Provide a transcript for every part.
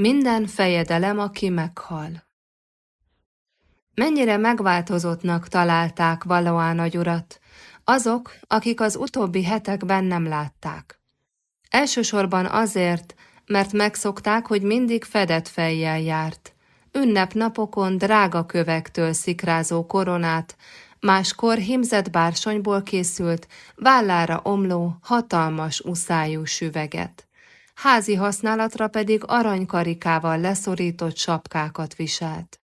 Minden fejedelem, aki meghal. Mennyire megváltozottnak találták Valoá nagyurat, azok, akik az utóbbi hetekben nem látták. Elsősorban azért, mert megszokták, hogy mindig fedett fejjel járt. Ünnepnapokon drága kövektől szikrázó koronát, máskor himzett bársonyból készült, vállára omló, hatalmas uszájú süveget. Házi használatra pedig aranykarikával leszorított sapkákat viselt.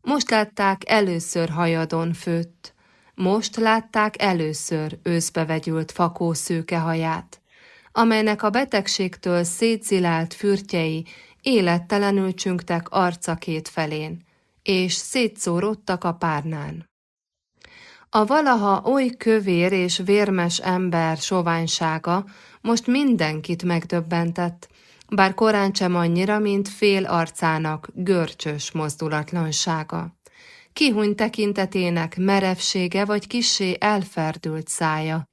Most látták először hajadon főtt, most látták először őszbe vegyült fakó szőke haját, amelynek a betegségtől szétzilált fürtjei élettelenül csüngtek arca két felén, és szétszóródtak a párnán. A valaha oly kövér és vérmes ember soványsága most mindenkit megdöbbentett, bár korán sem annyira, mint fél arcának görcsös mozdulatlansága. Kihuny tekintetének merevsége vagy kissé elferdült szája,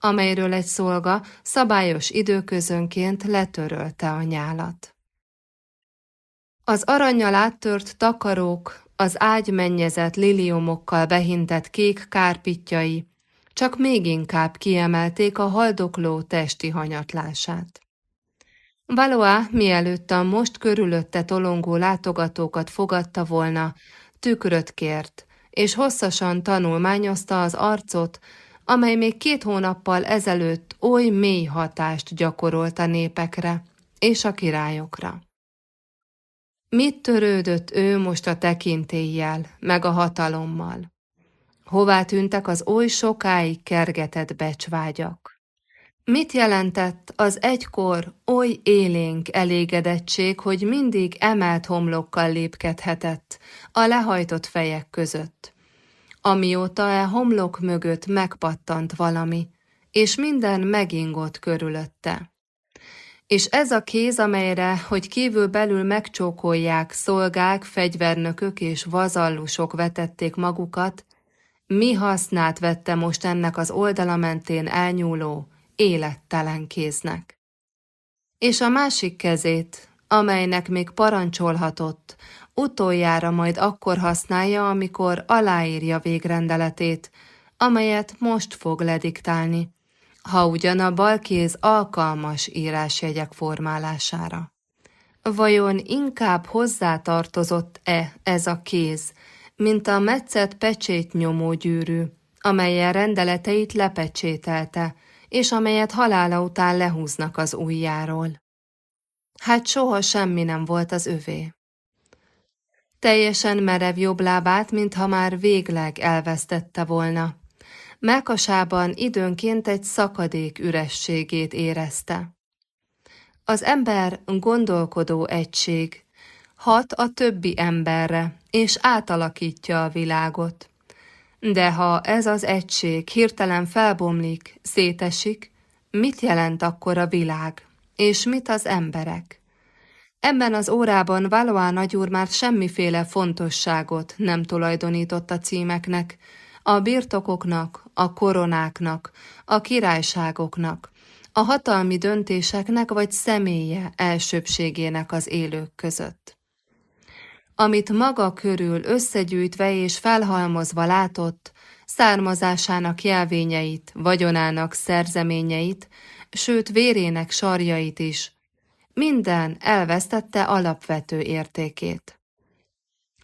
amelyről egy szolga szabályos időközönként letörölte a nyálat. Az aranyjal áttört takarók, az ágy mennyezett liliomokkal behintett kék kárpitjai csak még inkább kiemelték a haldokló testi hanyatlását. Valois, mielőtt a most körülötte tolongó látogatókat fogadta volna, tükröt kért, és hosszasan tanulmányozta az arcot, amely még két hónappal ezelőtt oly mély hatást gyakorolt a népekre és a királyokra. Mit törődött ő most a tekintéllyel, meg a hatalommal? Hová tűntek az oly sokáig kergetett becsvágyak? Mit jelentett az egykor oly élénk elégedettség, hogy mindig emelt homlokkal lépkedhetett a lehajtott fejek között? Amióta e homlok mögött megpattant valami, és minden megingott körülötte. És ez a kéz, amelyre, hogy kívül-belül megcsókolják, szolgák, fegyvernökök és vazallusok vetették magukat, mi hasznát vette most ennek az oldala mentén elnyúló, élettelen kéznek. És a másik kezét, amelynek még parancsolhatott, utoljára majd akkor használja, amikor aláírja végrendeletét, amelyet most fog lediktálni, ha ugyan a bal kéz alkalmas írásjegyek formálására. Vajon inkább hozzátartozott-e ez a kéz, mint a metszett pecsét nyomó gyűrű, amelyen rendeleteit lepecsételte, és amelyet halála után lehúznak az ujjáról. Hát soha semmi nem volt az övé. Teljesen merev jobb lábát, mintha már végleg elvesztette volna. Melkasában időnként egy szakadék ürességét érezte. Az ember gondolkodó egység, hat a többi emberre, és átalakítja a világot. De ha ez az egység hirtelen felbomlik, szétesik, mit jelent akkor a világ, és mit az emberek? Ebben az órában Valois nagyúr már semmiféle fontosságot nem tulajdonított a címeknek, a birtokoknak, a koronáknak, a királyságoknak, a hatalmi döntéseknek vagy személye elsőbségének az élők között amit maga körül összegyűjtve és felhalmozva látott, származásának jelvényeit, vagyonának szerzeményeit, sőt vérének sarjait is, minden elvesztette alapvető értékét.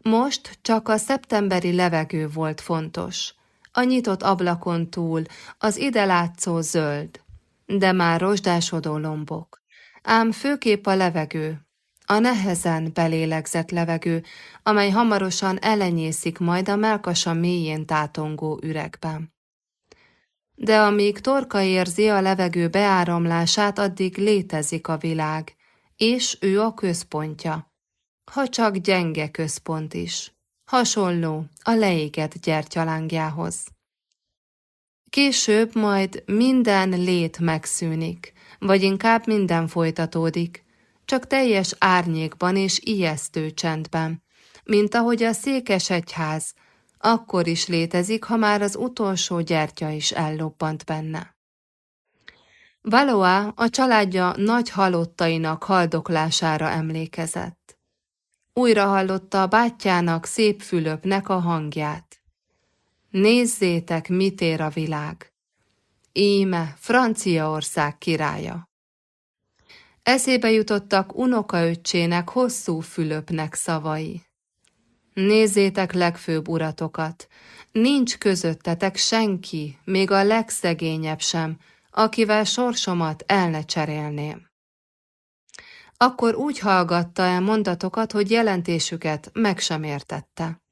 Most csak a szeptemberi levegő volt fontos, a nyitott ablakon túl az ide látszó zöld, de már rozsdásodó lombok, ám főképp a levegő, a nehezen belélegzett levegő, amely hamarosan elenyészik majd a melkasa mélyén tátongó üregben. De amíg torka érzi a levegő beáramlását, addig létezik a világ, és ő a központja. Ha csak gyenge központ is. Hasonló a leégett gyertyalángjához. Később majd minden lét megszűnik, vagy inkább minden folytatódik, csak teljes árnyékban és ijesztő csendben, mint ahogy a székes egyház, akkor is létezik, ha már az utolsó gyertya is ellobbant benne. Valois a családja nagy halottainak haldoklására emlékezett. Újra hallotta a bátyjának szép Fülöpnek a hangját. Nézzétek, mit ér a világ! Íme Franciaország királya. Eszébe jutottak unokaöccsének hosszú Fülöpnek szavai. Nézzétek legfőbb uratokat, nincs közöttetek senki, még a legszegényebb sem, akivel sorsomat el ne cserélném. Akkor úgy hallgatta el mondatokat, hogy jelentésüket meg sem értette.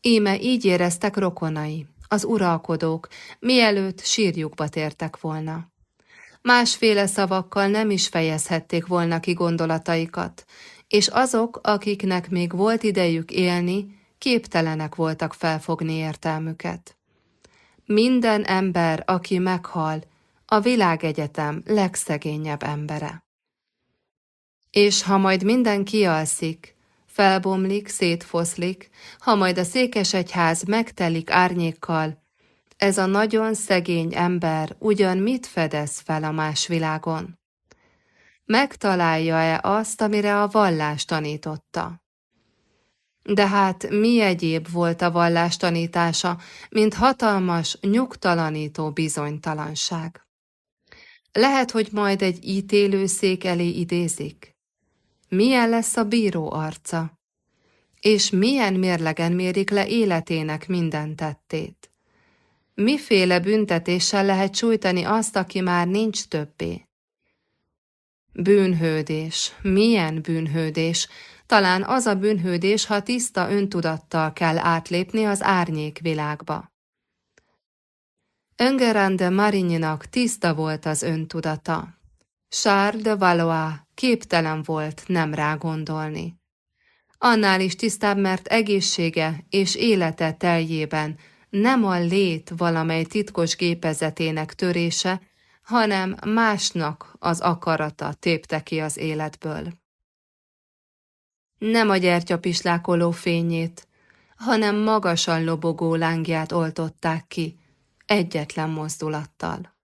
Íme így éreztek rokonai, az uralkodók, mielőtt sírjukba tértek volna. Másféle szavakkal nem is fejezhették volna ki gondolataikat, és azok, akiknek még volt idejük élni, képtelenek voltak felfogni értelmüket. Minden ember, aki meghal, a világegyetem legszegényebb embere. És ha majd minden kialszik, felbomlik, szétfoszlik, ha majd a székesegyház megtelik árnyékkal, ez a nagyon szegény ember ugyan mit fedez fel a más világon? Megtalálja-e azt, amire a vallás tanította? De hát mi egyéb volt a vallás tanítása, mint hatalmas, nyugtalanító bizonytalanság? Lehet, hogy majd egy ítélőszék elé idézik. Milyen lesz a bíró arca? És milyen mérlegen mérik le életének minden tettét? Miféle büntetéssel lehet sújtani azt, aki már nincs többé? Bűnhődés. Milyen bűnhődés? Talán az a bűnhődés, ha tiszta öntudattal kell átlépni az árnyék világba. Öngerande Marinyinak tiszta volt az öntudata. Charles de Valois képtelen volt nem rá gondolni. Annál is tisztább, mert egészsége és élete teljében nem a lét valamely titkos gépezetének törése, hanem másnak az akarata tépte ki az életből. Nem a gyertyapislákoló fényét, hanem magasan lobogó lángját oltották ki, egyetlen mozdulattal.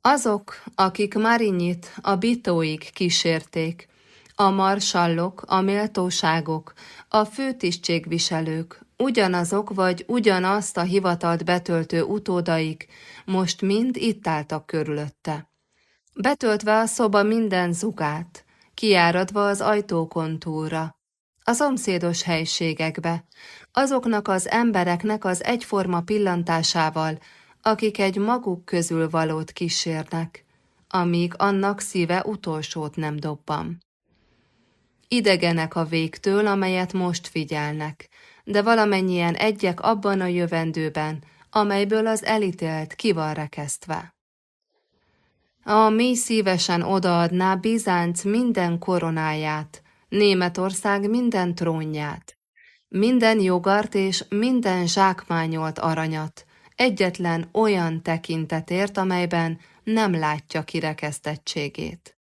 Azok, akik Marinyit a bitóig kísérték, a marsallok, a méltóságok, a főtisztségviselők, ugyanazok vagy ugyanazt a hivatalt betöltő utódaik most mind itt álltak körülötte. Betöltve a szoba minden zugát, kiáradva az ajtókontúra, a szomszédos helységekbe, azoknak az embereknek az egyforma pillantásával, akik egy maguk közül valót kísérnek, amíg annak szíve utolsót nem dobban. Idegenek a végtől, amelyet most figyelnek, de valamennyien egyek abban a jövendőben, amelyből az elítélt ki van rekesztve. A mély szívesen odaadná Bizánc minden koronáját, Németország minden trónját, minden jogart és minden zsákmányolt aranyat, egyetlen olyan tekintetért, amelyben nem látja kirekesztettségét.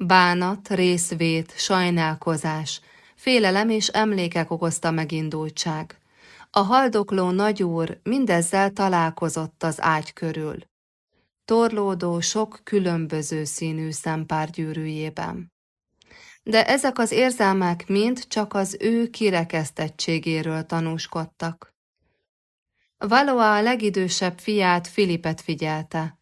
Bánat, részvét, sajnálkozás, félelem és emlékek okozta megindultság. A haldokló nagyúr mindezzel találkozott az ágy körül. Torlódó sok különböző színű szempár gyűrűjében. De ezek az érzelmek mind csak az ő kirekesztettségéről tanúskodtak. Valoa a legidősebb fiát Filipet figyelte.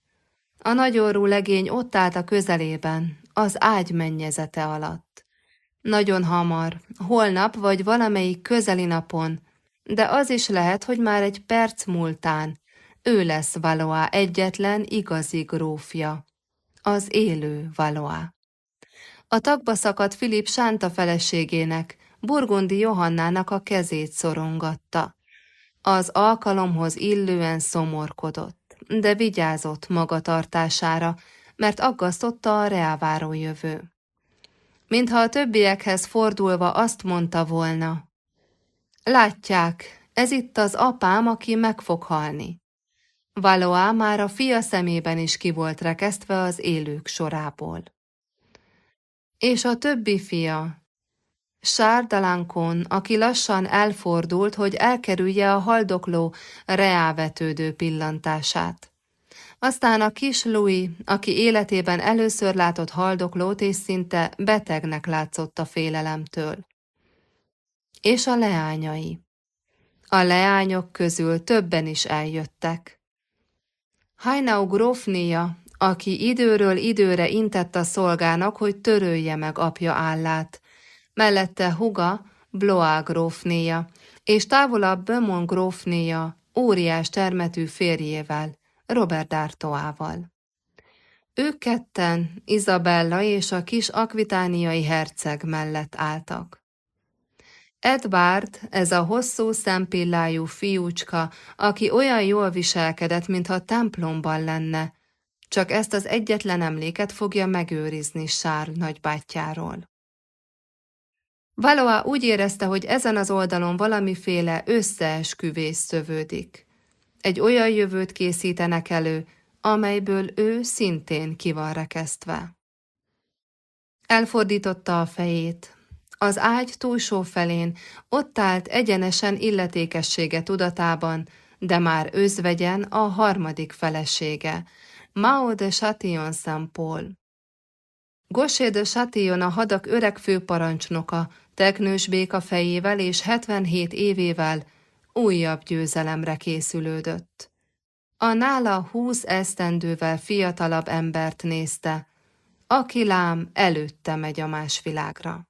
A nagyorú legény ott állt a közelében, az ágy mennyezete alatt. Nagyon hamar, holnap vagy valamelyik közeli napon, de az is lehet, hogy már egy perc múltán ő lesz Valoa egyetlen igazi grófja, az élő Valoa. A tagba szakadt Filip Sánta feleségének, Burgundi Johannának a kezét szorongatta. Az alkalomhoz illően szomorkodott, de vigyázott magatartására, mert aggasztotta a reáváró jövő. Mintha a többiekhez fordulva azt mondta volna, Látják, ez itt az apám, aki meg fog halni. Valoá már a fia szemében is ki volt rekesztve az élők sorából. És a többi fia, Sárdalankon, aki lassan elfordult, hogy elkerülje a haldokló reávetődő pillantását. Aztán a kis Louis, aki életében először látott haldoklót, és szinte betegnek látszott a félelemtől. És a leányai. A leányok közül többen is eljöttek. Hajnau grófnéja, aki időről időre intett a szolgának, hogy törölje meg apja állát, mellette huga, Blois grófnéja, és távolabb Bömon grófnéja, óriás termetű férjével, Robert D'Artoával. Ők ketten, Izabella és a kis akvitániai herceg mellett álltak. Edward, ez a hosszú szempillájú fiúcska, aki olyan jól viselkedett, mintha templomban lenne, csak ezt az egyetlen emléket fogja megőrizni Sár nagybátyjáról. Valoa úgy érezte, hogy ezen az oldalon valamiféle összeesküvés szövődik. Egy olyan jövőt készítenek elő, amelyből ő szintén ki van rekesztve. Elfordította a fejét. Az ágy túlsó felén ott állt egyenesen illetékessége tudatában, de már özvegyen a harmadik felesége, Mao de Chatillon Saint-Paul. De Chatillon a hadak öreg főparancsnoka, teknős béka fejével és 77 évével újabb győzelemre készülődött. A nála húsz esztendővel fiatalabb embert nézte, aki lám előtte megy a más világra.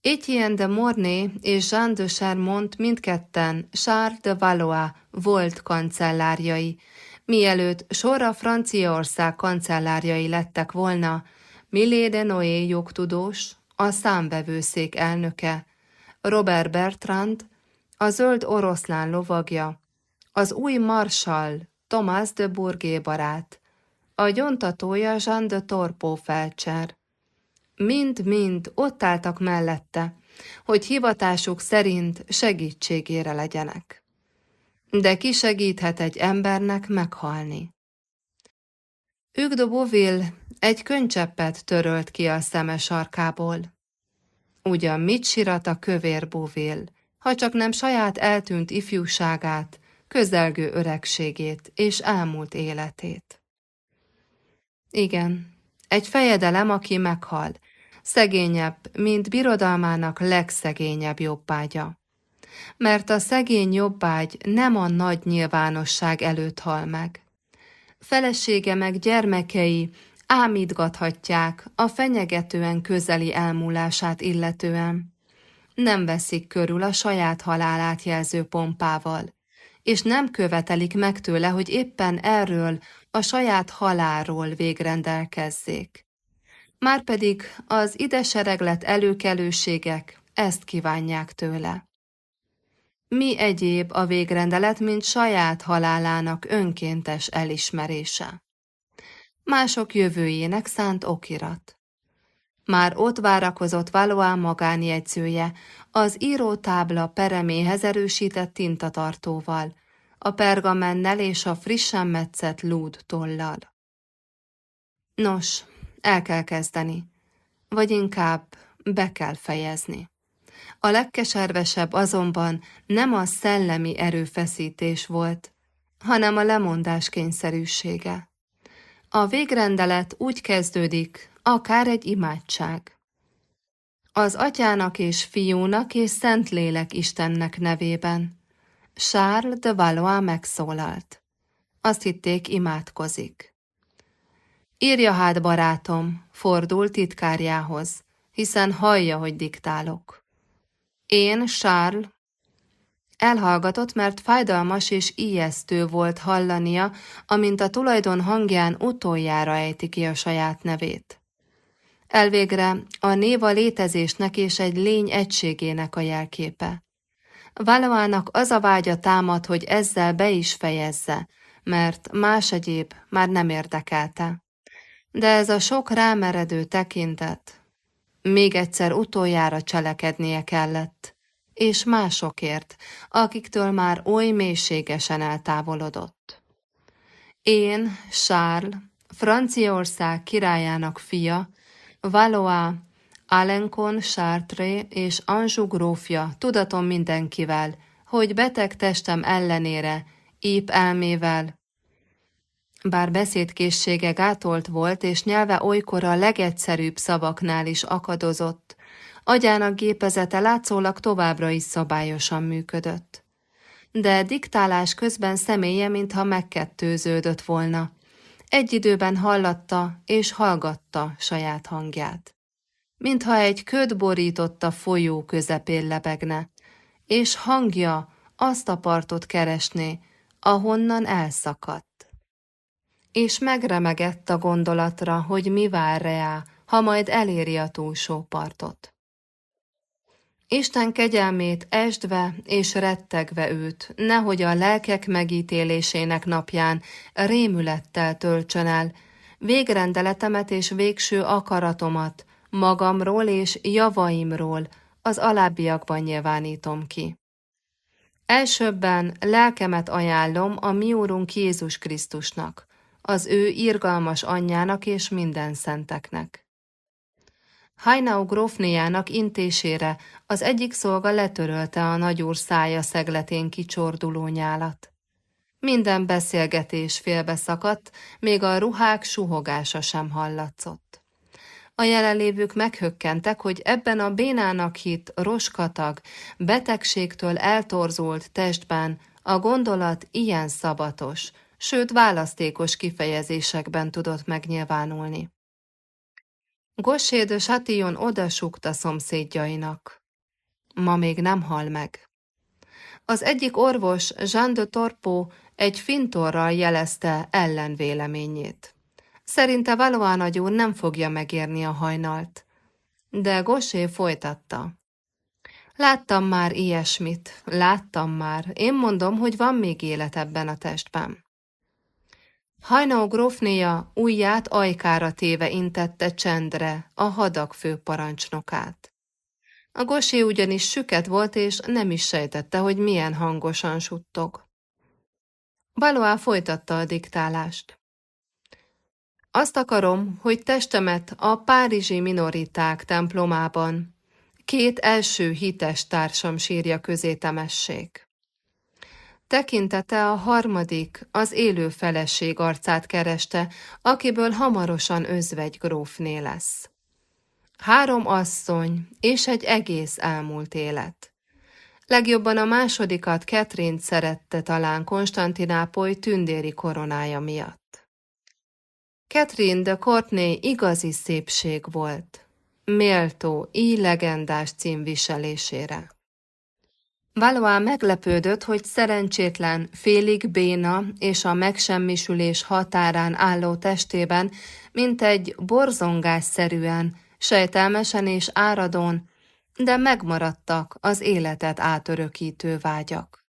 Etienne de Mornay és Jean de Charmont mindketten Charles de Valois volt kancellárjai, mielőtt sorra Franciaország kancellárjai lettek volna, Millé de Noé jogtudós, a számbevőszék elnöke, Robert Bertrand, a zöld oroszlán lovagja, az új marsal Thomas de Bourgé barát, a gyontatója Jean de Torpó felcser. Mind-mind ott álltak mellette, hogy hivatásuk szerint segítségére legyenek. De ki segíthet egy embernek meghalni? Hugues de egy könycseppet törölt ki a szeme sarkából. Ugyan mit sirat a kövér Beauville, ha csak nem saját eltűnt ifjúságát, közelgő öregségét és elmúlt életét. Igen, egy fejedelem, aki meghal, szegényebb, mint birodalmának legszegényebb jobbágya. Mert a szegény jobbágy nem a nagy nyilvánosság előtt hal meg. Felesége meg gyermekei ámítgathatják a fenyegetően közeli elmúlását illetően nem veszik körül a saját halálát jelző pompával, és nem követelik meg tőle, hogy éppen erről a saját halálról végrendelkezzék. Márpedig az ide sereglet előkelőségek ezt kívánják tőle. Mi egyéb a végrendelet, mint saját halálának önkéntes elismerése? Mások jövőjének szánt okirat. Már ott várakozott Valois magánjegyzője, az írótábla pereméhez erősített tintatartóval, a pergamennel és a frissen metszett lúd tollal. Nos, el kell kezdeni, vagy inkább be kell fejezni. A legkeservesebb azonban nem a szellemi erőfeszítés volt, hanem a lemondás kényszerűsége. A végrendelet úgy kezdődik, akár egy imádság. Az atyának és fiúnak és Szentlélek Istennek nevében. Charles de Valois megszólalt. Azt hitték, imádkozik. Írja hát, barátom, fordul titkárjához, hiszen hallja, hogy diktálok. Én, Charles, Elhallgatott, mert fájdalmas és ijesztő volt hallania, amint a tulajdon hangján utoljára ejti ki a saját nevét. Elvégre a név a létezésnek és egy lény egységének a jelképe. Valoának az a vágya támad, hogy ezzel be is fejezze, mert más egyéb már nem érdekelte. De ez a sok rámeredő tekintet még egyszer utoljára cselekednie kellett, és másokért, akiktől már oly mélységesen eltávolodott. Én, Charles, Franciaország királyának fia, Valois, Alencon, Chartres és Anjou grófja tudatom mindenkivel, hogy beteg testem ellenére, épp elmével, Bár beszédkészsége gátolt volt, és nyelve olykor a legegyszerűbb szavaknál is akadozott, agyának gépezete látszólag továbbra is szabályosan működött. De diktálás közben személye, mintha megkettőződött volna. Egy időben hallatta és hallgatta saját hangját. Mintha egy köd borította folyó közepén lebegne, és hangja azt a partot keresné, ahonnan elszakadt. És megremegett a gondolatra, hogy mi vár reá, ha majd eléri a túlsó partot. Isten kegyelmét esdve és rettegve őt, nehogy a lelkek megítélésének napján rémülettel töltsön el, végrendeletemet és végső akaratomat, magamról és javaimról az alábbiakban nyilvánítom ki. Elsőbben lelkemet ajánlom a mi úrunk Jézus Krisztusnak, az ő irgalmas anyjának és minden szenteknek. Hajnau grófnéjának intésére az egyik szolga letörölte a nagyúr szája szegletén kicsorduló nyálat. Minden beszélgetés félbeszakadt, még a ruhák suhogása sem hallatszott. A jelenlévők meghökkentek, hogy ebben a bénának hit roskatag, betegségtől eltorzult testben a gondolat ilyen szabatos, sőt választékos kifejezésekben tudott megnyilvánulni. Gossé de Chatillon odasukta szomszédjainak. Ma még nem hal meg. Az egyik orvos, Jean de Torpo, egy fintorral jelezte ellenvéleményét. Szerinte valóan agyú nem fogja megérni a hajnalt. De Gosé folytatta. Láttam már ilyesmit, láttam már. Én mondom, hogy van még élet ebben a testben. Hajnó grófnéja ujját ajkára téve intette csendre, a hadak főparancsnokát. A gosé ugyanis süket volt, és nem is sejtette, hogy milyen hangosan suttog. Baloá folytatta a diktálást. Azt akarom, hogy testemet a párizsi minoriták templomában két első hites társam sírja közé temessék. Tekintete a harmadik, az élő feleség arcát kereste, akiből hamarosan özvegy grófné lesz. Három asszony és egy egész elmúlt élet. Legjobban a másodikat Catherine szerette talán Konstantinápoly tündéri koronája miatt. Catherine de Courtney igazi szépség volt, méltó, így legendás címviselésére. Valois meglepődött, hogy szerencsétlen, félig béna és a megsemmisülés határán álló testében, mint egy borzongásszerűen, sejtelmesen és áradón, de megmaradtak az életet átörökítő vágyak.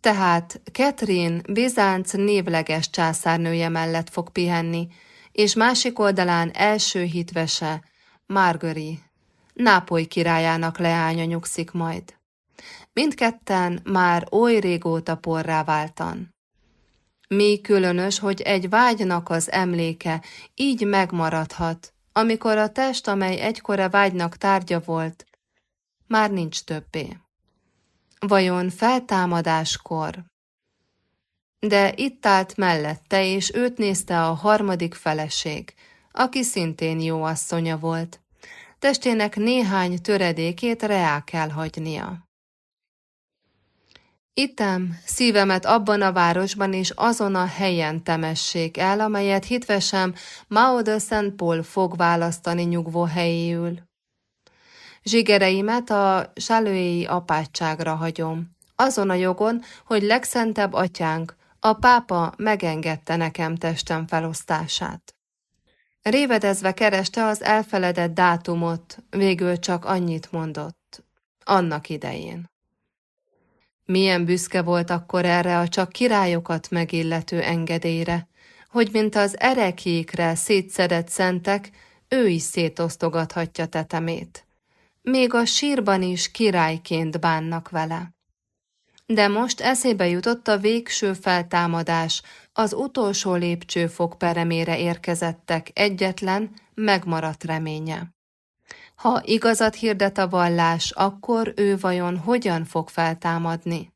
Tehát Catherine Bizánc névleges császárnője mellett fog pihenni, és másik oldalán első hitvese, Margari, Nápoly királyának leánya nyugszik majd. Mindketten már oly régóta porrá váltan. Mi különös, hogy egy vágynak az emléke így megmaradhat, amikor a test, amely egykor a vágynak tárgya volt, már nincs többé. Vajon feltámadáskor? De itt állt mellette, és őt nézte a harmadik feleség, aki szintén jó asszonya volt. Testének néhány töredékét reá kell hagynia. Ittem, szívemet abban a városban és azon a helyen temessék el, amelyet hitvesem Mao de Saint Paul fog választani nyugvó helyéül. Zsigereimet a salői apátságra hagyom. Azon a jogon, hogy legszentebb atyánk, a pápa megengedte nekem testem felosztását. Révedezve kereste az elfeledett dátumot, végül csak annyit mondott. Annak idején. Milyen büszke volt akkor erre a csak királyokat megillető engedélyre, hogy mint az erekékre szétszedett szentek, ő is szétosztogathatja tetemét még a sírban is királyként bánnak vele. De most eszébe jutott a végső feltámadás, az utolsó lépcsőfok peremére érkezettek egyetlen, megmaradt reménye. Ha igazat hirdet a vallás, akkor ő vajon hogyan fog feltámadni?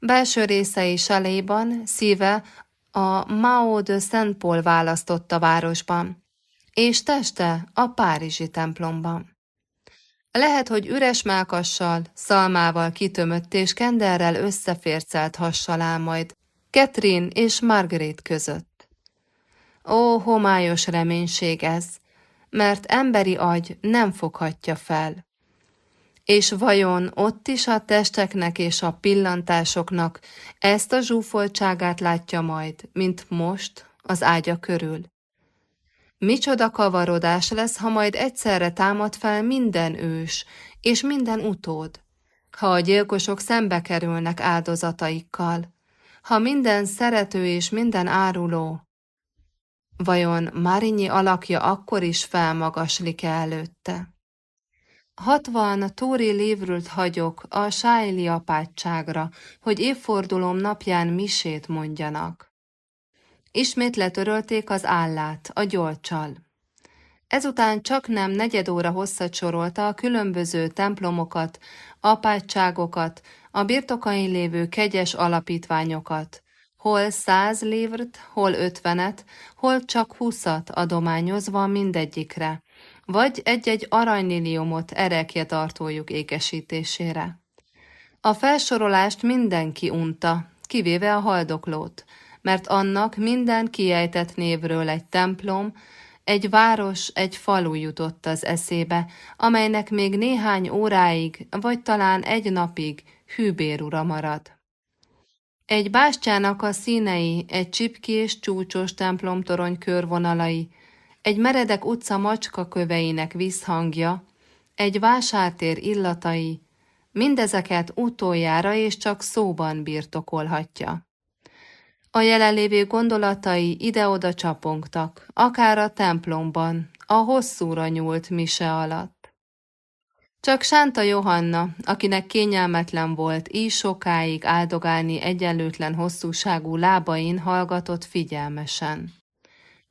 Belső részei saléban, szíve a Mao de Saint Paul választotta városban, és teste a Párizsi templomban. Lehet, hogy üres mákassal, szalmával kitömött és kenderrel összefércelt hassal áll majd Catherine és Margaret között. Ó, homályos reménység ez, mert emberi agy nem foghatja fel. És vajon ott is a testeknek és a pillantásoknak ezt a zsúfoltságát látja majd, mint most az ágya körül? Micsoda kavarodás lesz, ha majd egyszerre támad fel minden ős és minden utód, ha a gyilkosok szembe kerülnek áldozataikkal, ha minden szerető és minden áruló, vajon Marinyi alakja akkor is felmagaslik-e előtte? Hatvan túri lévrült hagyok a sájli apátságra, hogy évfordulóm napján misét mondjanak. Ismét letörölték az állát, a gyolcsal. Ezután csak nem negyed óra hosszat sorolta a különböző templomokat, apátságokat, a birtokain lévő kegyes alapítványokat, hol száz livrt, hol ötvenet, hol csak húszat adományozva mindegyikre, vagy egy-egy aranyliliumot erekje tartójuk ékesítésére. A felsorolást mindenki unta, kivéve a haldoklót, mert annak minden kiejtett névről egy templom, egy város, egy falu jutott az eszébe, amelynek még néhány óráig, vagy talán egy napig hűbérura marad. Egy bástyának a színei, egy csipkés, csúcsos templomtorony körvonalai, egy meredek utca macska köveinek visszhangja, egy vásártér illatai, mindezeket utoljára és csak szóban birtokolhatja. A jelenlévő gondolatai ide-oda csapongtak, akár a templomban, a hosszúra nyúlt mise alatt. Csak Sánta Johanna, akinek kényelmetlen volt így sokáig áldogálni egyenlőtlen hosszúságú lábain, hallgatott figyelmesen.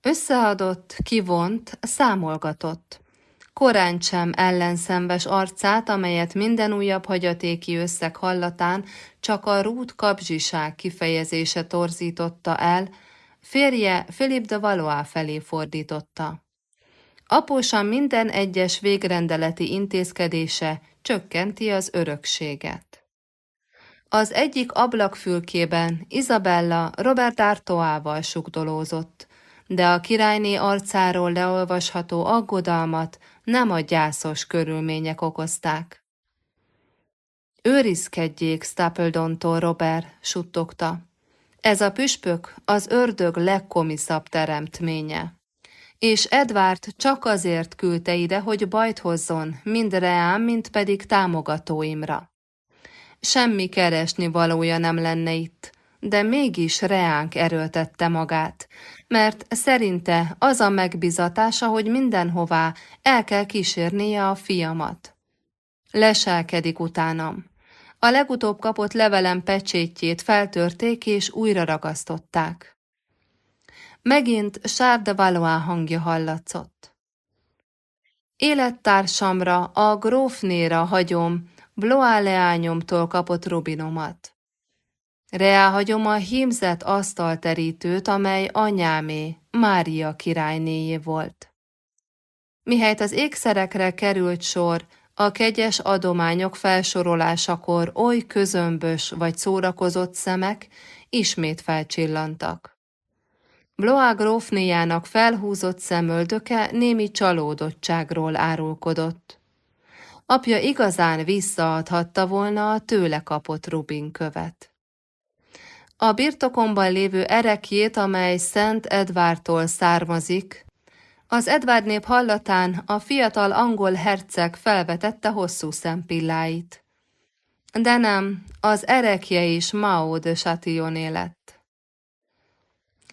Összeadott, kivont, számolgatott. Korán sem ellenszenves arcát, amelyet minden újabb hagyatéki összeg hallatán csak a rút kapzsiság kifejezése torzította el, férje Philip de Valois felé fordította. Apósan minden egyes végrendeleti intézkedése csökkenti az örökséget. Az egyik ablakfülkében Isabella Robert Artoával sugdolózott, de a királyné arcáról leolvasható aggodalmat nem a gyászos körülmények okozták. Őrizkedjék Stapledontól, Robert, suttogta. Ez a püspök az ördög legkomiszabb teremtménye. És Edward csak azért küldte ide, hogy bajt hozzon, mind reám, mind pedig támogatóimra. Semmi keresni valója nem lenne itt, de mégis reánk erőltette magát, mert szerinte az a megbizatása, hogy mindenhová el kell kísérnie a fiamat. Leselkedik utánam. A legutóbb kapott levelem pecsétjét feltörték és újra ragasztották. Megint Sárda Valois hangja hallatszott. Élettársamra, a grófnéra hagyom, Bloá leányomtól kapott Robinomat. Reáhagyom a hímzett asztalterítőt, amely anyámé, Mária királynéjé volt. Mihelyt az ékszerekre került sor, a kegyes adományok felsorolásakor oly közömbös vagy szórakozott szemek ismét felcsillantak. Bloá grófnéjának felhúzott szemöldöke némi csalódottságról árulkodott. Apja igazán visszaadhatta volna a tőle kapott Rubin követ. A birtokomban lévő erekjét, amely Szent Edvártól származik, az Edvárd nép hallatán a fiatal angol herceg felvetette hosszú szempilláit. De nem, az erekje is Mao de Chatillon lett.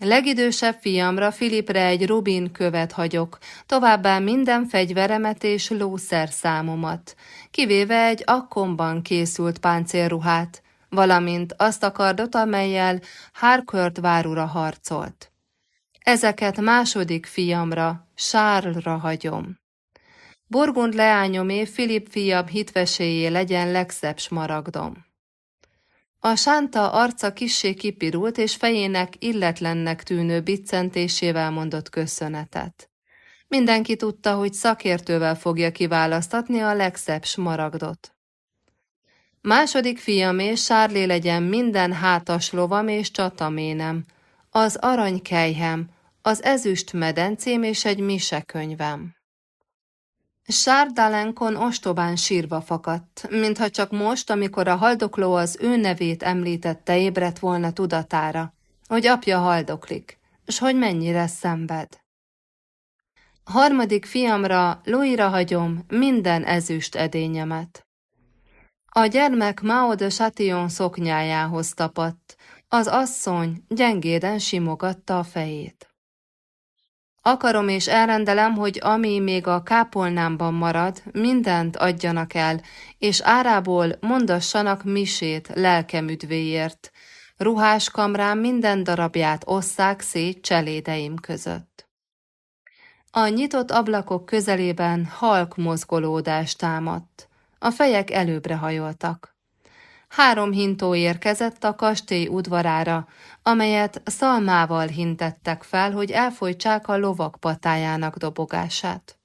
Legidősebb fiamra Filipre egy Rubin követ hagyok, továbbá minden fegyveremet és lószer számomat, kivéve egy akkomban készült páncélruhát, valamint azt a kardot, amelyel Harcourt várura harcolt. Ezeket második fiamra, Sárlra hagyom. Burgund leányomé Filip fiabb hitveséjé legyen legszebb smaragdom. A sánta arca kissé kipirult, és fejének illetlennek tűnő biccentésével mondott köszönetet. Mindenki tudta, hogy szakértővel fogja kiválasztatni a legszebb smaragdot. Második fiam és Sárlé legyen minden hátas lovam és csataménem, az aranykejhem, az ezüst medencém és egy misekönyvem. Sárdalenkon ostobán sírva fakadt, mintha csak most, amikor a haldokló az ő nevét említette, ébredt volna tudatára, hogy apja haldoklik, s hogy mennyire szenved. Harmadik fiamra, Louisra hagyom minden ezüst edényemet. A gyermek Mao de Chatillon szoknyájához tapadt, az asszony gyengéden simogatta a fejét. Akarom és elrendelem, hogy ami még a kápolnámban marad, mindent adjanak el, és árából mondassanak misét lelkemüdvéért. Ruhás kamrám minden darabját osszák szét cselédeim között. A nyitott ablakok közelében halk mozgolódás támadt. A fejek előbbre hajoltak. Három hintó érkezett a kastély udvarára, amelyet szalmával hintettek fel, hogy elfolytsák a lovak patájának dobogását.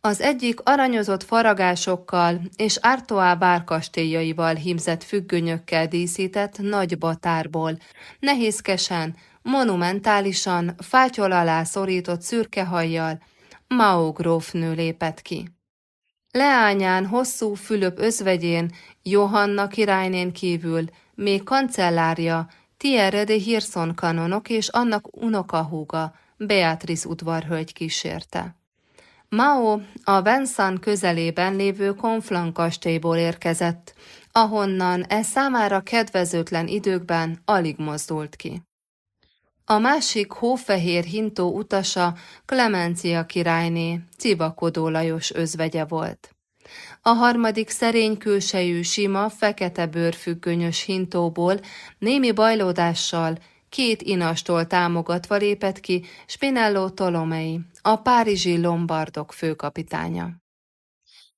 Az egyik aranyozott faragásokkal és Ártoá várkastélyaival hímzett függönyökkel díszített nagy batárból, nehézkesen, monumentálisan, fátyol alá szorított szürkehajjal, Mao grófnő lépett ki. Leányán hosszú Fülöp özvegyén, Johanna királynén kívül, még kancellárja, Thierry de Hirson kanonok és annak unokahúga, Beatrice udvarhölgy kísérte. Mao a Vensan közelében lévő Konflan kastélyból érkezett, ahonnan e számára kedvezőtlen időkben alig mozdult ki. A másik hófehér hintó utasa Klemencia királyné, Civakodó Lajos özvegye volt. A harmadik szerény külsejű, sima, fekete bőrfüggönyös hintóból némi bajlódással, két inastól támogatva lépett ki Spinello Tolomei, a párizsi lombardok főkapitánya.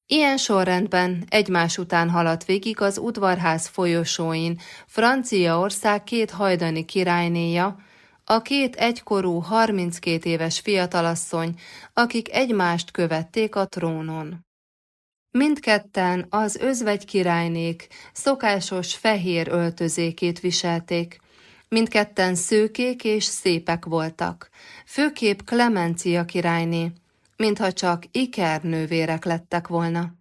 Ilyen sorrendben egymás után haladt végig az udvarház folyosóin Franciaország két hajdani királynéja, a két egykorú, 32 éves fiatalasszony, akik egymást követték a trónon. Mindketten az özvegy királynék szokásos fehér öltözékét viselték, mindketten szőkék és szépek voltak, főképp Klemencia királyné, mintha csak iker nővérek lettek volna.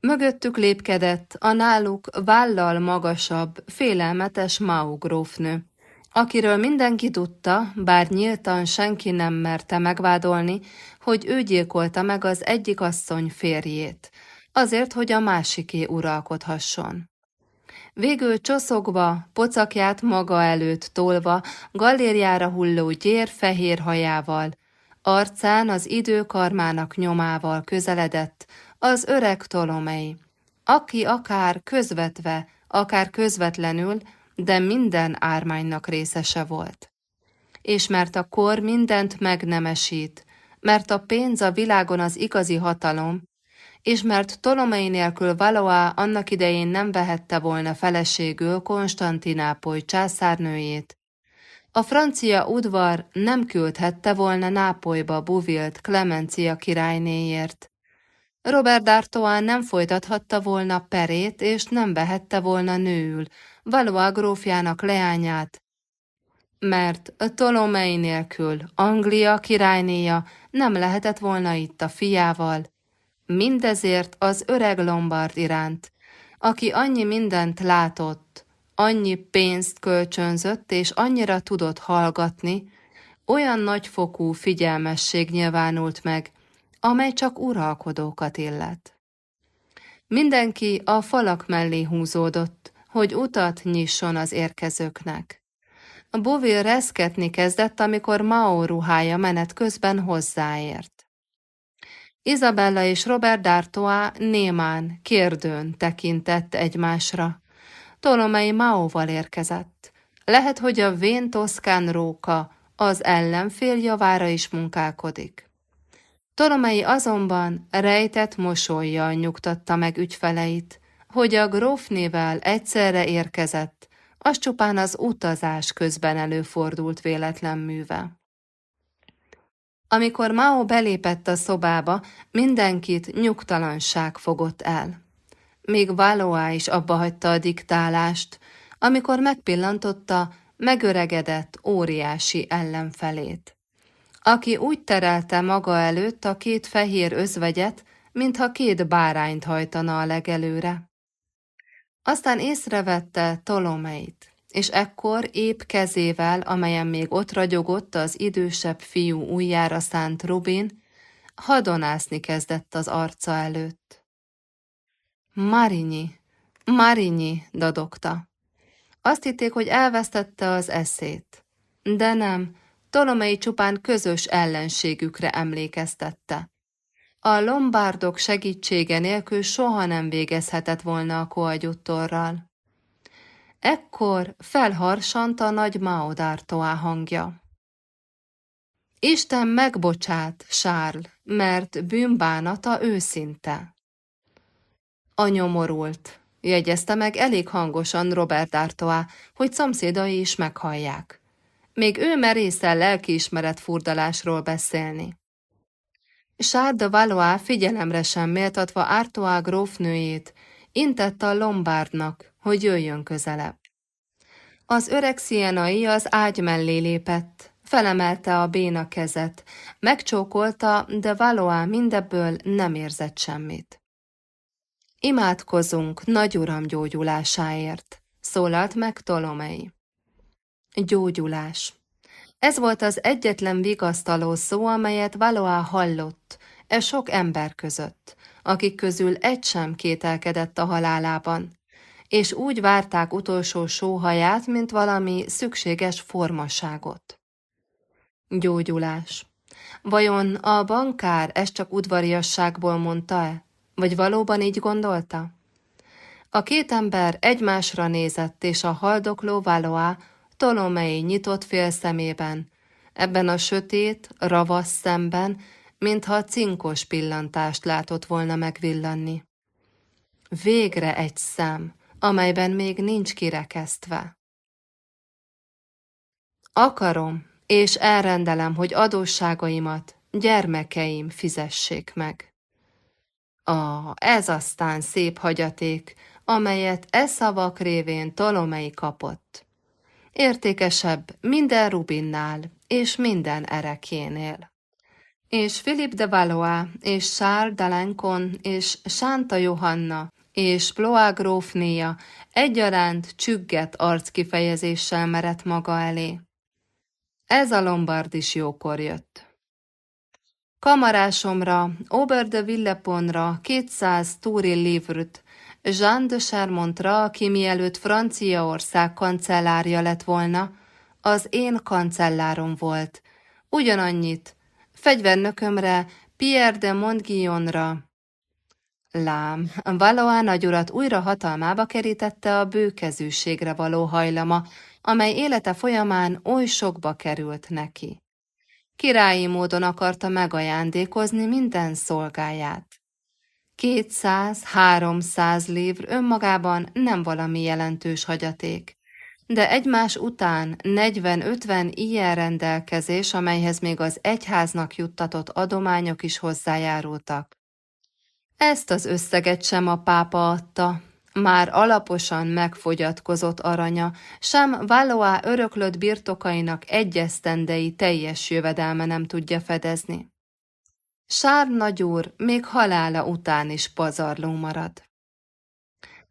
Mögöttük lépkedett a náluk vállal magasabb, félelmetes Mau grófnő akiről mindenki tudta, bár nyíltan senki nem merte megvádolni, hogy ő gyilkolta meg az egyik asszony férjét, azért, hogy a másiké uralkodhasson. Végül csoszogva, pocakját maga előtt tolva, galériára hulló gyér fehér hajával, arcán az időkarmának nyomával közeledett az öreg Tolomei, aki akár közvetve, akár közvetlenül de minden ármánynak részese volt. És mert a kor mindent megnemesít, mert a pénz a világon az igazi hatalom, és mert Tolomei nélkül Valois annak idején nem vehette volna feleségül Konstantinápoly császárnőjét, a francia udvar nem küldhette volna Nápolyba Buvilt Clemencia királynéért. Robert d'Artois nem folytathatta volna perét, és nem vehette volna nőül Valois grófjának leányát, mert Tolomei nélkül Anglia királynéja nem lehetett volna itt a fiával, mindezért az öreg Lombard iránt, aki annyi mindent látott, annyi pénzt kölcsönzött és annyira tudott hallgatni, olyan nagyfokú figyelmesség nyilvánult meg, amely csak uralkodókat illet. Mindenki a falak mellé húzódott, hogy utat nyisson az érkezőknek. Bovil reszketni kezdett, amikor Mao ruhája menet közben hozzáért. Isabella és Robert D'Artois némán, kérdőn tekintett egymásra. Tolomei Maóval érkezett. Lehet, hogy a vén toszkán róka az ellenfél javára is munkálkodik. Tolomei azonban rejtett mosolyjal nyugtatta meg ügyfeleit, hogy a grófnével egyszerre érkezett, az csupán az utazás közben előfordult véletlen műve. Amikor Mao belépett a szobába, mindenkit nyugtalanság fogott el. Még Valois is abba hagyta a diktálást, amikor megpillantotta megöregedett óriási ellenfelét, aki úgy terelte maga előtt a két fehér özvegyet, mintha két bárányt hajtana a legelőre. Aztán észrevette Tolomeit, és ekkor épp kezével, amelyen még ott ragyogott az idősebb fiú ujjára szánt Rubin, hadonászni kezdett az arca előtt. Marinyi, Marinyi, dadogta. Azt hitték, hogy elvesztette az eszét. De nem, Tolomei csupán közös ellenségükre emlékeztette. A lombárdok segítsége nélkül soha nem végezhetett volna a koagyuttorral. Ekkor felharsant a nagy Maodártoá hangja. Isten megbocsát, Sárl, mert bűnbánata őszinte. A nyomorult, jegyezte meg elég hangosan Robert Artois, hogy szomszédai is meghallják. Még ő merészel lelkiismeret furdalásról beszélni. Charles de Valois figyelemre sem méltatva Artois grófnőjét, intett a Lombardnak, hogy jöjjön közelebb. Az öreg szienai az ágy mellé lépett, felemelte a béna kezet, megcsókolta, de Valois mindebből nem érzett semmit. Imádkozunk nagy uram gyógyulásáért, szólalt meg Tolomei. Gyógyulás. Ez volt az egyetlen vigasztaló szó, amelyet Valois hallott, e sok ember között, akik közül egy sem kételkedett a halálában, és úgy várták utolsó sóhaját, mint valami szükséges formaságot. Gyógyulás. Vajon a bankár ezt csak udvariasságból mondta-e? Vagy valóban így gondolta? A két ember egymásra nézett, és a haldokló Valois Tolomei nyitott fél szemében, ebben a sötét, ravasz szemben, mintha cinkos pillantást látott volna megvillanni. Végre egy szem, amelyben még nincs kirekesztve. Akarom, és elrendelem, hogy adósságaimat gyermekeim fizessék meg. Ah, ez aztán szép hagyaték, amelyet e szavak révén Tolomei kapott. Értékesebb minden Rubinnál és minden erekjénél. És Philip de Valois, és Charles Dalencon, és Sánta Johanna, és Blois grófnéja egyaránt csügget arckifejezéssel merett maga elé. Ez a Lombard is jókor jött. Kamarásomra, Ober de Villeponra 200 túri livrt, Jean de Charmontra, aki mielőtt Franciaország kancellárja lett volna, az én kancellárom volt. Ugyanannyit. Fegyvernökömre, Pierre de Montguillonra. Lám, Valois nagyurat újra hatalmába kerítette a bőkezűségre való hajlama, amely élete folyamán oly sokba került neki. Királyi módon akarta megajándékozni minden szolgáját. Kétszáz-háromszáz livr önmagában nem valami jelentős hagyaték, de egymás után 40-50 ilyen rendelkezés, amelyhez még az egyháznak juttatott adományok is hozzájárultak. Ezt az összeget sem a pápa adta, már alaposan megfogyatkozott aranya, sem Valois öröklött birtokainak egyesztendei teljes jövedelme nem tudja fedezni. Sár nagyúr még halála után is pazarló marad.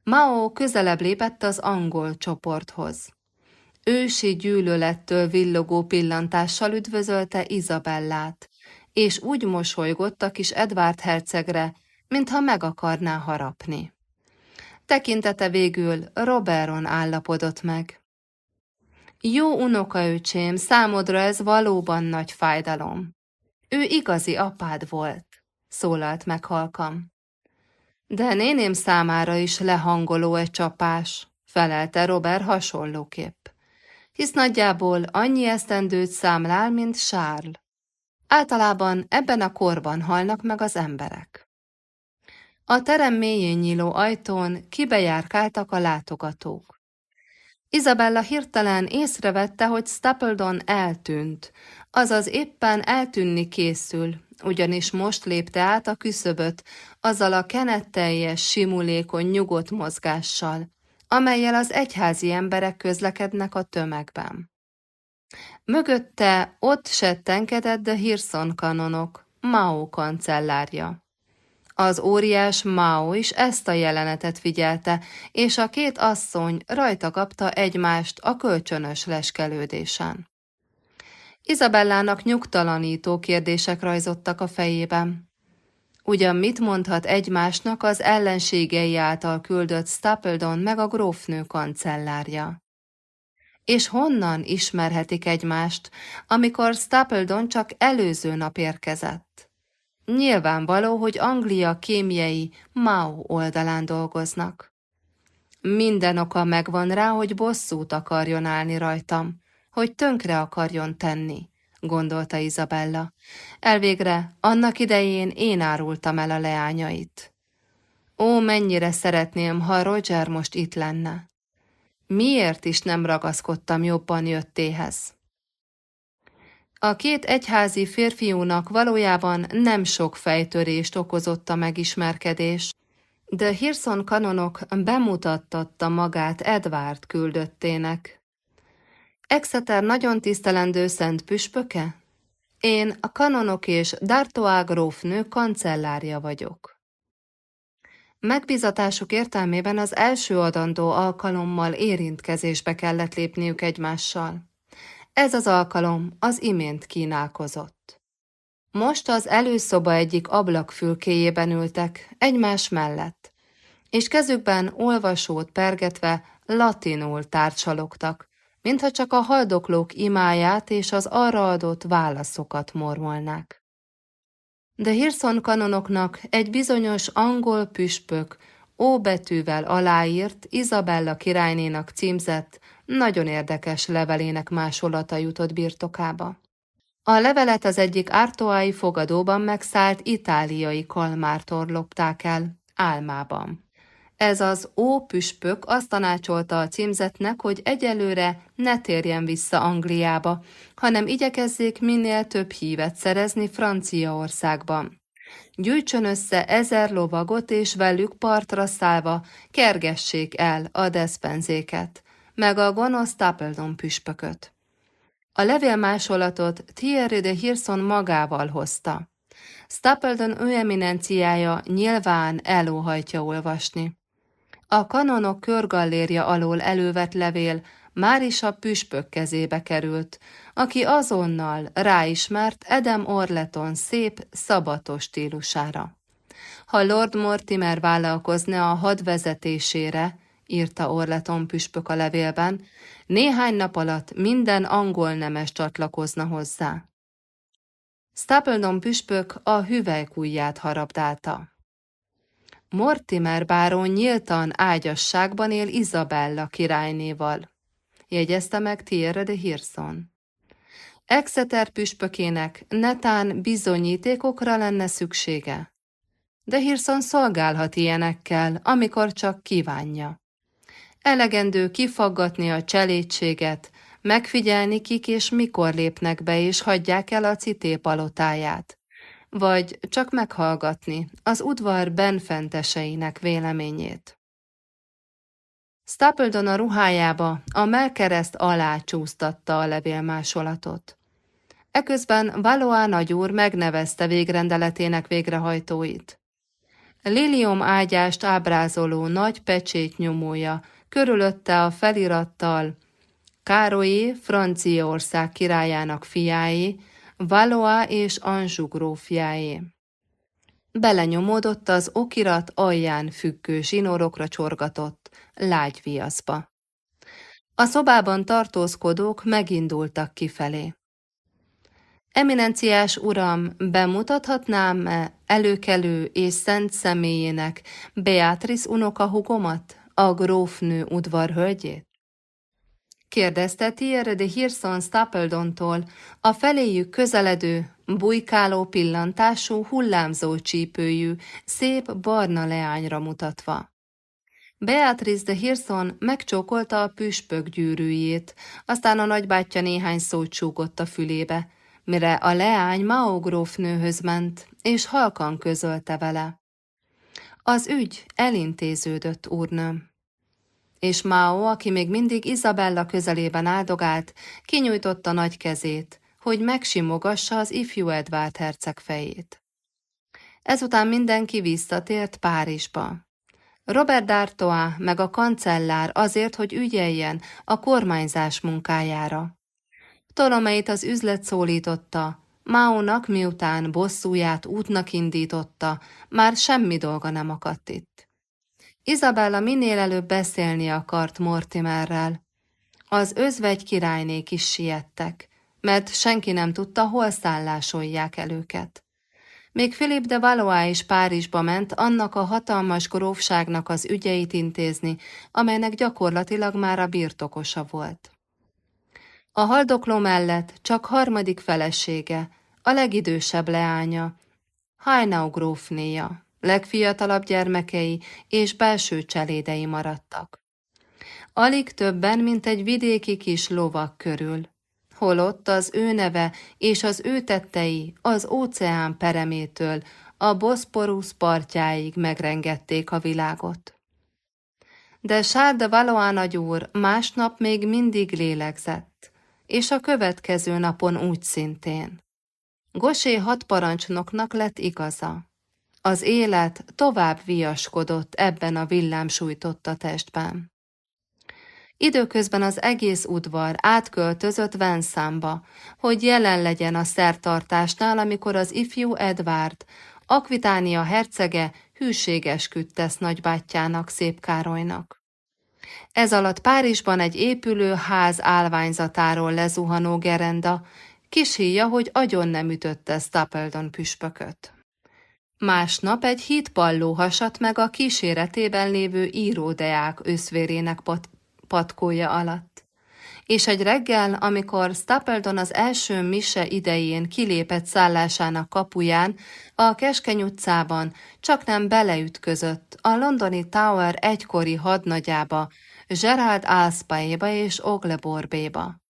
Mao közelebb lépett az angol csoporthoz. Ősi gyűlölettől villogó pillantással üdvözölte Izabellát, és úgy mosolygott a kis Edward hercegre, mintha meg akarná harapni. Tekintete végül Roberon állapodott meg. Jó unokaöcsém, számodra ez valóban nagy fájdalom. Ő igazi apád volt, szólalt meg halkam. De néném számára is lehangoló egy csapás, felelte Robert hasonlóképp, hisz nagyjából annyi esztendőt számlál, mint Sárl. Általában ebben a korban halnak meg az emberek. A terem mélyén nyíló ajtón kibejárkáltak a látogatók. Isabella hirtelen észrevette, hogy Stapledon eltűnt, azaz éppen eltűnni készül, ugyanis most lépte át a küszöböt, azzal a kenetteljes, simulékony, nyugodt mozgással, amelyel az egyházi emberek közlekednek a tömegben. Mögötte ott settenkedett a Hirson kanonok, Mao kancellárja. Az óriás Mao is ezt a jelenetet figyelte, és a két asszony rajta kapta egymást a kölcsönös leskelődésen. Izabellának nyugtalanító kérdések rajzottak a fejében. Ugyan mit mondhat egymásnak az ellenségei által küldött Stapledon meg a grófnő kancellárja? És honnan ismerhetik egymást, amikor Stapledon csak előző nap érkezett? Nyilvánvaló, hogy Anglia kémjei Mao oldalán dolgoznak. Minden oka megvan rá, hogy bosszút akarjon állni rajtam, hogy tönkre akarjon tenni, gondolta Izabella. Elvégre annak idején én árultam el a leányait. Ó, mennyire szeretném, ha Roger most itt lenne. Miért is nem ragaszkodtam jobban jöttéhez? A két egyházi férfiúnak valójában nem sok fejtörést okozott a megismerkedés, de Hirson kanonok bemutattatta magát Edward küldöttének. Exeter nagyon tisztelendő szent püspöke? Én a kanonok és D'Artois grófnő kancellárja vagyok. Megbizatásuk értelmében az első adandó alkalommal érintkezésbe kellett lépniük egymással. Ez az alkalom az imént kínálkozott. Most az előszoba egyik ablakfülkéjében ültek, egymás mellett, és kezükben olvasót pergetve latinul tárcsalogtak, mintha csak a haldoklók imáját és az arra adott válaszokat mormolnák. De Hirson kanonoknak egy bizonyos angol püspök ó betűvel aláírt Izabella királynénak címzett nagyon érdekes levelének másolata jutott birtokába. A levelet az egyik ártoái fogadóban megszállt itáliai kalmártor lopták el, álmában. Ez az ó püspök azt tanácsolta a címzetnek, hogy egyelőre ne térjen vissza Angliába, hanem igyekezzék minél több hívet szerezni Franciaországban. Gyűjtsön össze ezer lovagot, és velük partra szállva kergessék el a deszpenzéket meg a gonosz Stapledon püspököt. A levélmásolatot Thierry de Hirson magával hozta. Stapledon ő eminenciája nyilván elóhajtja olvasni. A kanonok körgallérja alól elővett levél már is a püspök kezébe került, aki azonnal ráismert Edem Orleton szép, szabatos stílusára. Ha Lord Mortimer vállalkozna a hadvezetésére, írta Orleton püspök a levélben, néhány nap alatt minden angol nemes csatlakozna hozzá. Stapledon püspök a hüvelykújját harabdálta. Mortimer báron nyíltan ágyasságban él Izabella királynéval, jegyezte meg Thierry de Hirson. Exeter püspökének netán bizonyítékokra lenne szüksége. De Hirson szolgálhat ilyenekkel, amikor csak kívánja. Elegendő kifaggatni a cselédséget, megfigyelni kik és mikor lépnek be és hagyják el a cité palotáját, vagy csak meghallgatni az udvar benfenteseinek véleményét. Stapledon a ruhájába a melkereszt alá csúsztatta a levélmásolatot. Eközben Valois nagyúr megnevezte végrendeletének végrehajtóit. Lilium ágyást ábrázoló nagy pecsét nyomója körülötte a felirattal Károly Franciaország királyának fiái, Valois és Anjou grófjáé. Belenyomódott az okirat alján függő zsinórokra csorgatott, lágy viaszba. A szobában tartózkodók megindultak kifelé. Eminenciás uram, bemutathatnám-e előkelő és szent személyének Beatrice unokahugomat? A grófnő udvarhölgyét? Kérdezte Thierry de Hirson Stapledontól a feléjük közeledő, bujkáló pillantású, hullámzó csípőjű, szép barna leányra mutatva. Beatrice de Hirson megcsókolta a püspök gyűrűjét, aztán a nagybátyja néhány szót csúgott a fülébe, mire a leány Mao grófnőhöz ment, és halkan közölte vele. Az ügy elintéződött, úrnőm. És Mao, aki még mindig Izabella közelében áldogált, kinyújtotta nagy kezét, hogy megsimogassa az ifjú Edvard herceg fejét. Ezután mindenki visszatért Párizsba. Robert D'Artois meg a kancellár azért, hogy ügyeljen a kormányzás munkájára. Tolomeit az üzlet szólította, Máónak miután bosszúját útnak indította, már semmi dolga nem akadt itt. Izabella minél előbb beszélni akart Mortimerrel. Az özvegy királynék is siettek, mert senki nem tudta, hol szállásolják el őket. Még Philip de Valois is Párizsba ment annak a hatalmas grófságnak az ügyeit intézni, amelynek gyakorlatilag már a birtokosa volt. A haldokló mellett csak harmadik felesége, a legidősebb leánya, Hajnau grófnéja, legfiatalabb gyermekei és belső cselédei maradtak. Alig többen, mint egy vidéki kis lovak körül, holott az ő neve és az ő tettei az óceán peremétől a Boszporusz partjáig megrengették a világot. De Sárda Valoán nagyúr másnap még mindig lélegzett, és a következő napon úgy szintén. Gosé hat parancsnoknak lett igaza. Az élet tovább viaskodott ebben a villámsújtotta testben. Időközben az egész udvar átköltözött Venszámba, hogy jelen legyen a szertartásnál, amikor az ifjú Edvárd, Akvitánia hercege hűségesküdt tesz nagybátyjának, Szép Károlynak. Ez alatt Párizsban egy épülő ház állványzatáról lezuhanó gerenda, kis híja, hogy agyon nem ütötte Stapleton püspököt. Másnap egy hídpalló hasat meg a kíséretében lévő íródeák összvérének pat patkója alatt. És egy reggel, amikor Stapleton az első mise idején kilépett szállásának kapuján, a Keskeny utcában csak nem beleütközött a londoni Tower egykori hadnagyába, Gerald Alspaéba és Ogleborbéba.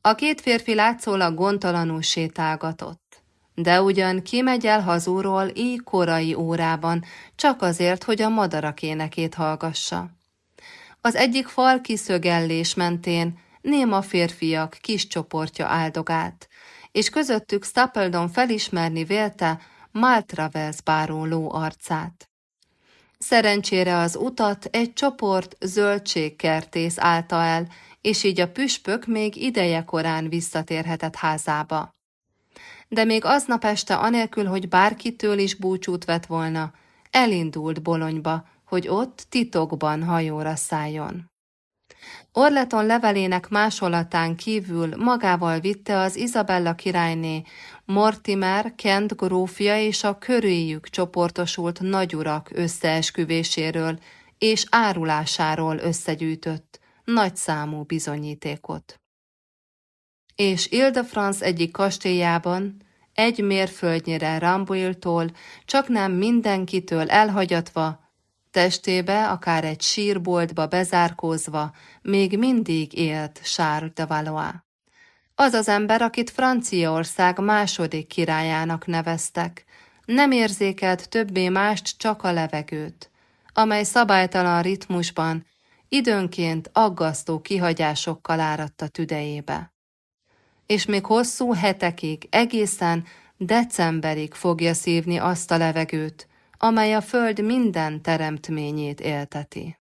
A két férfi látszólag gondtalanul sétálgatott. De ugyan kimegy el hazúról így korai órában, csak azért, hogy a madarak énekét hallgassa. Az egyik fal kiszögellés mentén néma férfiak kis csoportja áldogált, és közöttük Stapledon felismerni vélte Maltravers báró ló arcát. Szerencsére az utat egy csoport zöldségkertész állta el, és így a püspök még ideje korán visszatérhetett házába. De még aznap este anélkül, hogy bárkitől is búcsút vett volna, elindult Bolonyba, hogy ott titokban hajóra szálljon. Orleton levelének másolatán kívül magával vitte az Izabella királyné, Mortimer, Kent grófja és a köréjük csoportosult nagyurak összeesküvéséről és árulásáról összegyűjtött, nagyszámú bizonyítékot. És Ile-de-France egyik kastélyában, egy mérföldnyire Rambuiltól, csak nem mindenkitől elhagyatva, testébe, akár egy sírboltba bezárkózva, még mindig élt Charles de Valois. Az az ember, akit Franciaország második királyának neveztek, nem érzékelt többé mást, csak a levegőt, amely szabálytalan ritmusban időnként aggasztó kihagyásokkal áradt a tüdejébe. És még hosszú hetekig, egészen decemberig fogja szívni azt a levegőt, amely a föld minden teremtményét élteti.